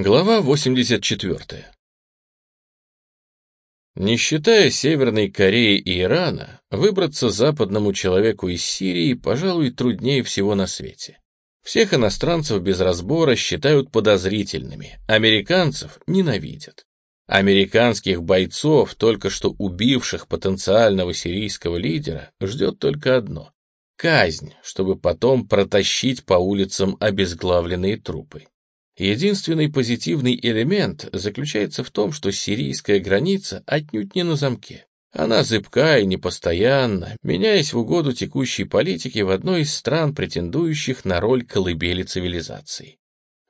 Глава 84. Не считая Северной Кореи и Ирана, выбраться западному человеку из Сирии, пожалуй, труднее всего на свете. Всех иностранцев без разбора считают подозрительными, американцев ненавидят. Американских бойцов, только что убивших потенциального сирийского лидера, ждет только одно — казнь, чтобы потом протащить по улицам обезглавленные трупы. Единственный позитивный элемент заключается в том, что сирийская граница отнюдь не на замке. Она зыбка и непостоянна, меняясь в угоду текущей политики в одной из стран, претендующих на роль колыбели цивилизации.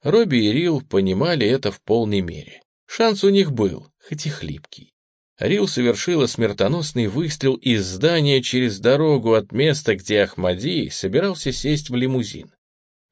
Робби и Рил понимали это в полной мере. Шанс у них был, хоть и хлипкий. Рил совершила смертоносный выстрел из здания через дорогу от места, где Ахмади собирался сесть в лимузин.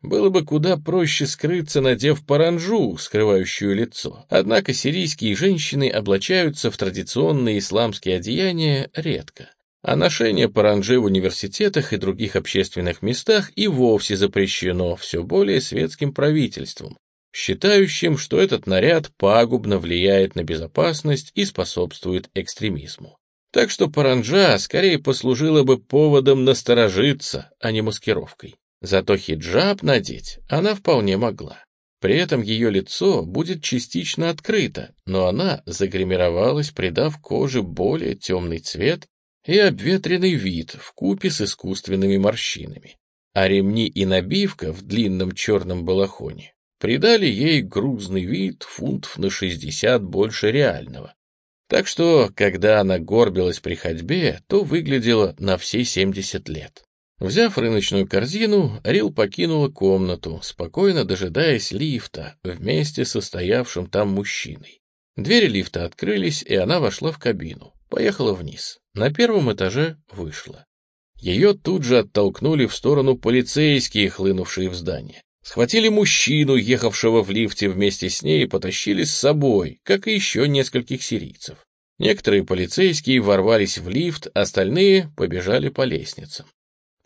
Было бы куда проще скрыться, надев паранжу, скрывающую лицо. Однако сирийские женщины облачаются в традиционные исламские одеяния редко. А ношение паранжи в университетах и других общественных местах и вовсе запрещено все более светским правительством, считающим, что этот наряд пагубно влияет на безопасность и способствует экстремизму. Так что паранжа скорее послужила бы поводом насторожиться, а не маскировкой. Зато хиджаб надеть она вполне могла. При этом ее лицо будет частично открыто, но она загримировалась, придав коже более темный цвет и обветренный вид в купе с искусственными морщинами. А ремни и набивка в длинном черном балахоне придали ей грузный вид фунтов на 60 больше реального. Так что, когда она горбилась при ходьбе, то выглядела на все 70 лет. Взяв рыночную корзину, Рил покинула комнату, спокойно дожидаясь лифта вместе со стоявшим там мужчиной. Двери лифта открылись, и она вошла в кабину. Поехала вниз. На первом этаже вышла. Ее тут же оттолкнули в сторону полицейские, хлынувшие в здание. Схватили мужчину, ехавшего в лифте вместе с ней, и потащили с собой, как и еще нескольких сирийцев. Некоторые полицейские ворвались в лифт, остальные побежали по лестницам.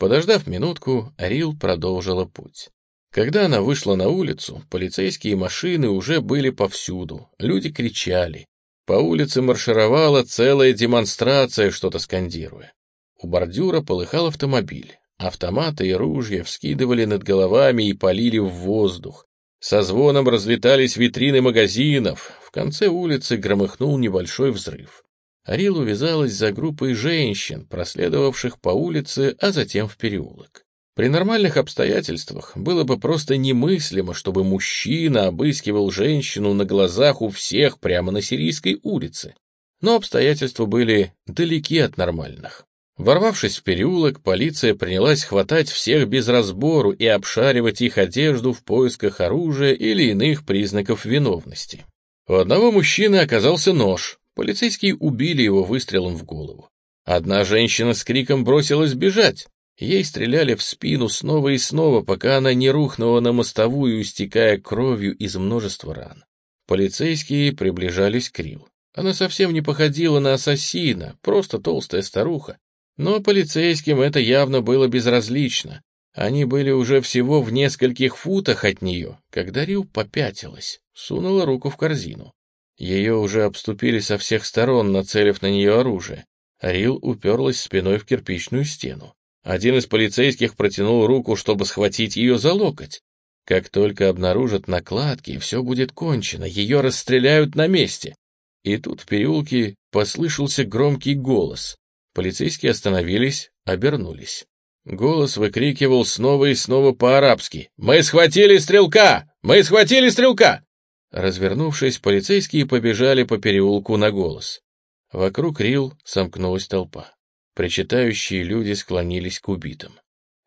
Подождав минутку, Рил продолжила путь. Когда она вышла на улицу, полицейские машины уже были повсюду, люди кричали. По улице маршировала целая демонстрация, что-то скандируя. У бордюра полыхал автомобиль. Автоматы и ружья вскидывали над головами и полили в воздух. Со звоном разлетались витрины магазинов. В конце улицы громыхнул небольшой взрыв. Арил увязалась за группой женщин, проследовавших по улице, а затем в переулок. При нормальных обстоятельствах было бы просто немыслимо, чтобы мужчина обыскивал женщину на глазах у всех прямо на Сирийской улице. Но обстоятельства были далеки от нормальных. Ворвавшись в переулок, полиция принялась хватать всех без разбору и обшаривать их одежду в поисках оружия или иных признаков виновности. У одного мужчины оказался нож, Полицейские убили его выстрелом в голову. Одна женщина с криком бросилась бежать. Ей стреляли в спину снова и снова, пока она не рухнула на мостовую, истекая кровью из множества ран. Полицейские приближались к Рил. Она совсем не походила на ассасина, просто толстая старуха. Но полицейским это явно было безразлично. Они были уже всего в нескольких футах от нее, когда Рил попятилась, сунула руку в корзину. Ее уже обступили со всех сторон, нацелив на нее оружие. Рил уперлась спиной в кирпичную стену. Один из полицейских протянул руку, чтобы схватить ее за локоть. Как только обнаружат накладки, все будет кончено, ее расстреляют на месте. И тут в переулке послышался громкий голос. Полицейские остановились, обернулись. Голос выкрикивал снова и снова по-арабски. «Мы схватили стрелка! Мы схватили стрелка!» Развернувшись, полицейские побежали по переулку на голос. Вокруг Рил сомкнулась толпа. Причитающие люди склонились к убитым.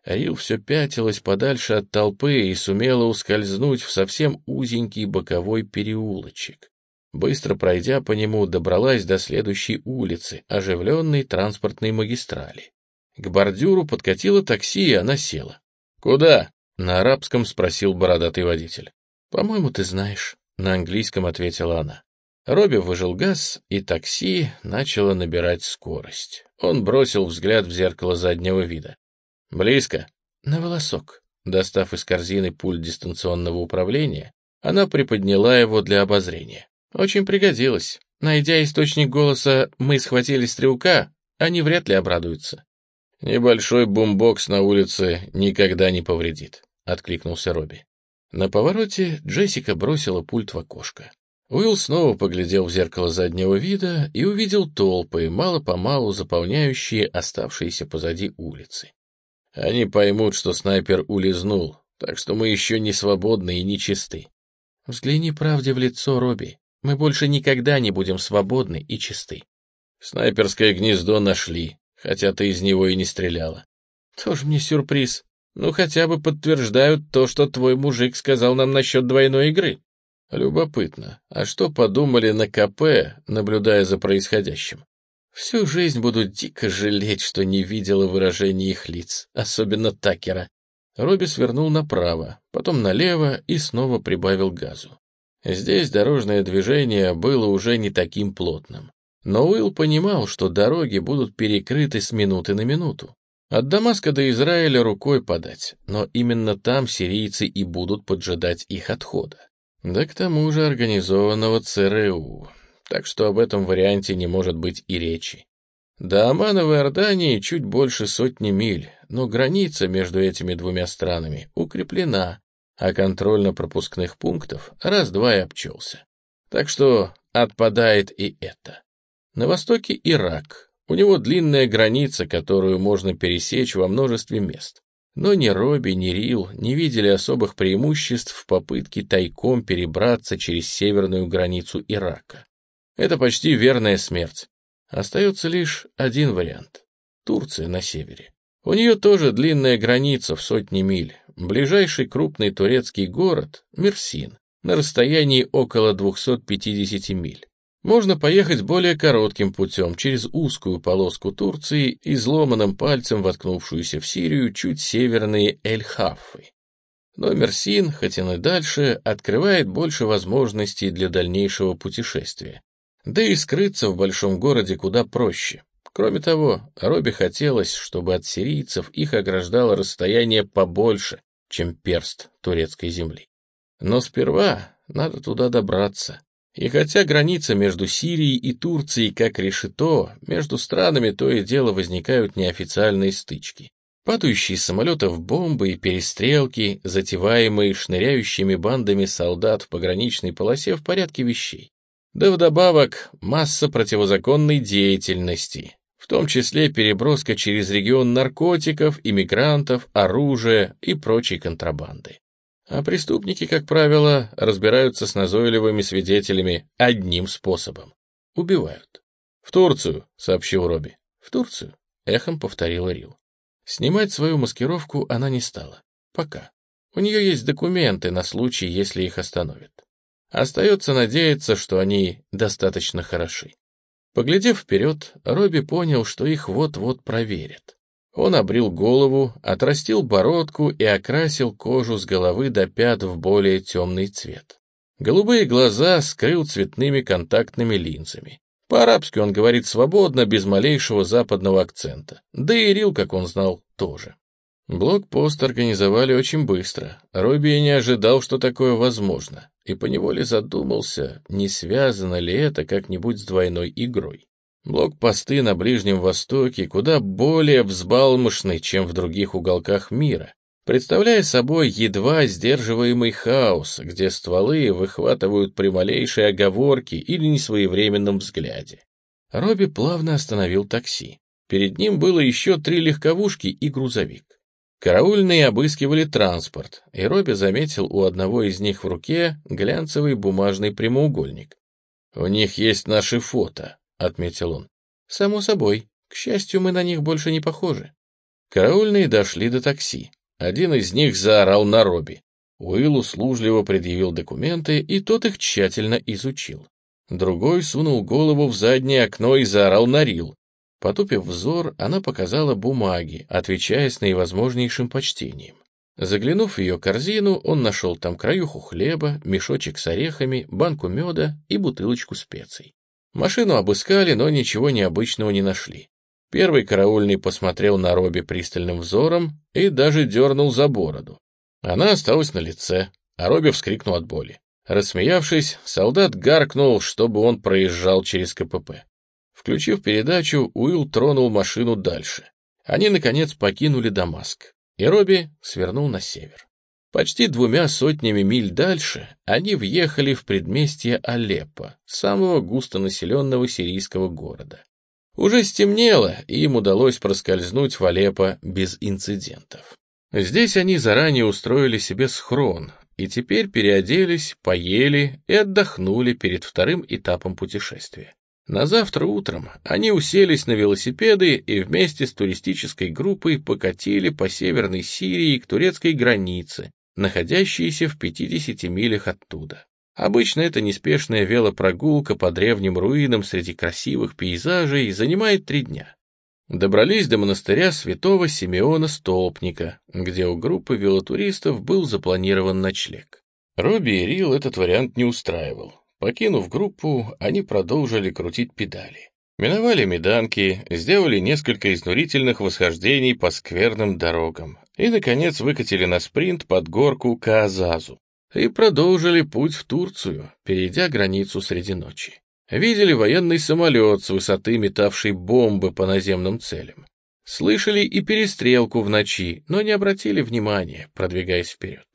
Рил все пятилась подальше от толпы и сумела ускользнуть в совсем узенький боковой переулочек. Быстро пройдя по нему, добралась до следующей улицы, оживленной транспортной магистрали. К бордюру подкатило такси, и она села. «Куда?» — на арабском спросил бородатый водитель. «По-моему, ты знаешь». — на английском ответила она. Робби выжил газ, и такси начало набирать скорость. Он бросил взгляд в зеркало заднего вида. «Близко?» «На волосок». Достав из корзины пульт дистанционного управления, Она приподняла его для обозрения. Очень пригодилось. Найдя источник голоса «Мы схватили стрелка», они вряд ли обрадуются. «Небольшой бумбокс на улице никогда не повредит», — откликнулся Робби. На повороте Джессика бросила пульт в окошко. Уилл снова поглядел в зеркало заднего вида и увидел толпы, мало-помалу заполняющие оставшиеся позади улицы. Они поймут, что снайпер улизнул, так что мы еще не свободны и не чисты. Взгляни правде в лицо, Робби. Мы больше никогда не будем свободны и чисты. Снайперское гнездо нашли, хотя ты из него и не стреляла. Тоже мне сюрприз. Ну, хотя бы подтверждают то, что твой мужик сказал нам насчет двойной игры. Любопытно, а что подумали на КП, наблюдая за происходящим? Всю жизнь буду дико жалеть, что не видела выражения их лиц, особенно Такера. Робби свернул направо, потом налево и снова прибавил газу. Здесь дорожное движение было уже не таким плотным. Но Уилл понимал, что дороги будут перекрыты с минуты на минуту. От Дамаска до Израиля рукой подать, но именно там сирийцы и будут поджидать их отхода. Да к тому же организованного ЦРУ, так что об этом варианте не может быть и речи. До Омана в Иордании чуть больше сотни миль, но граница между этими двумя странами укреплена, а контрольно-пропускных пунктов раз-два и обчелся. Так что отпадает и это. На востоке Ирак. У него длинная граница, которую можно пересечь во множестве мест. Но ни Робби, ни Рил не видели особых преимуществ в попытке тайком перебраться через северную границу Ирака. Это почти верная смерть. Остается лишь один вариант — Турция на севере. У нее тоже длинная граница в сотни миль, Ближайший крупный турецкий город — Мерсин, на расстоянии около 250 миль. Можно поехать более коротким путем через узкую полоску Турции, изломанным пальцем воткнувшуюся в Сирию чуть северные Эль-Хаффы. Но Мерсин, хоть и дальше, открывает больше возможностей для дальнейшего путешествия. Да и скрыться в большом городе куда проще. Кроме того, Робби хотелось, чтобы от сирийцев их ограждало расстояние побольше, чем перст турецкой земли. Но сперва надо туда добраться. И хотя граница между Сирией и Турцией как решето, между странами то и дело возникают неофициальные стычки. Падающие самолетов бомбы и перестрелки, затеваемые шныряющими бандами солдат в пограничной полосе в порядке вещей. Да вдобавок масса противозаконной деятельности, в том числе переброска через регион наркотиков, иммигрантов, оружия и прочей контрабанды. А преступники, как правило, разбираются с назойливыми свидетелями одним способом — убивают. «В Турцию», — сообщил Робби. «В Турцию», — эхом повторила Рил. Снимать свою маскировку она не стала. Пока. У нее есть документы на случай, если их остановят. Остается надеяться, что они достаточно хороши. Поглядев вперед, Робби понял, что их вот-вот проверят. Он обрил голову, отрастил бородку и окрасил кожу с головы до пят в более темный цвет. Голубые глаза скрыл цветными контактными линзами. По-арабски он говорит свободно, без малейшего западного акцента. Да и Рил, как он знал, тоже. Блокпост организовали очень быстро. Робби не ожидал, что такое возможно, и поневоле задумался, не связано ли это как-нибудь с двойной игрой. Блокпосты на Ближнем Востоке куда более взбалмошны, чем в других уголках мира, представляя собой едва сдерживаемый хаос, где стволы выхватывают при малейшей оговорке или несвоевременном взгляде. Робби плавно остановил такси. Перед ним было еще три легковушки и грузовик. Караульные обыскивали транспорт, и Робби заметил у одного из них в руке глянцевый бумажный прямоугольник. «У них есть наши фото», — отметил он. «Само собой. К счастью, мы на них больше не похожи». Караульные дошли до такси. Один из них заорал на Робби. Уилл услужливо предъявил документы, и тот их тщательно изучил. Другой сунул голову в заднее окно и заорал на Рил. Потупив взор, она показала бумаги, отвечая с наивозможнейшим почтением. Заглянув в ее корзину, он нашел там краюху хлеба, мешочек с орехами, банку меда и бутылочку специй. Машину обыскали, но ничего необычного не нашли. Первый караульный посмотрел на Робби пристальным взором и даже дернул за бороду. Она осталась на лице, а Робби вскрикнул от боли. Рассмеявшись, солдат гаркнул, чтобы он проезжал через КПП. Включив передачу, Уилл тронул машину дальше. Они, наконец, покинули Дамаск, и Робби свернул на север. Почти двумя сотнями миль дальше они въехали в предместье Алеппо, самого густонаселенного сирийского города. Уже стемнело, и им удалось проскользнуть в Алеппо без инцидентов. Здесь они заранее устроили себе схрон, и теперь переоделись, поели и отдохнули перед вторым этапом путешествия. На завтра утром они уселись на велосипеды и вместе с туристической группой покатили по северной Сирии к турецкой границе, находящейся в 50 милях оттуда. Обычно эта неспешная велопрогулка по древним руинам среди красивых пейзажей занимает три дня. Добрались до монастыря святого Симеона Столпника, где у группы велотуристов был запланирован ночлег. Робби и Рил этот вариант не устраивал. Покинув группу, они продолжили крутить педали. Миновали меданки, сделали несколько изнурительных восхождений по скверным дорогам и, наконец, выкатили на спринт под горку Каазазу и продолжили путь в Турцию, перейдя границу среди ночи. Видели военный самолет с высоты метавший бомбы по наземным целям. Слышали и перестрелку в ночи, но не обратили внимания, продвигаясь вперед.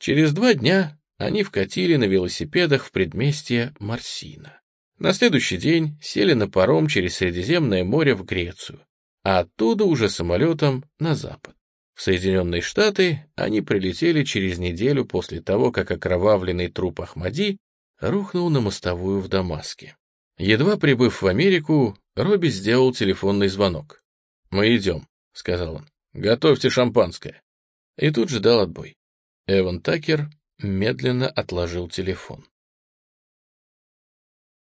Через два дня они вкатили на велосипедах в предместье Марсина. На следующий день сели на паром через Средиземное море в Грецию, а оттуда уже самолетом на запад. В Соединенные Штаты они прилетели через неделю после того, как окровавленный труп Ахмади рухнул на мостовую в Дамаске. Едва прибыв в Америку, Робби сделал телефонный звонок. «Мы идем», — сказал он. «Готовьте шампанское». И тут же дал отбой. Эван Такер медленно отложил телефон.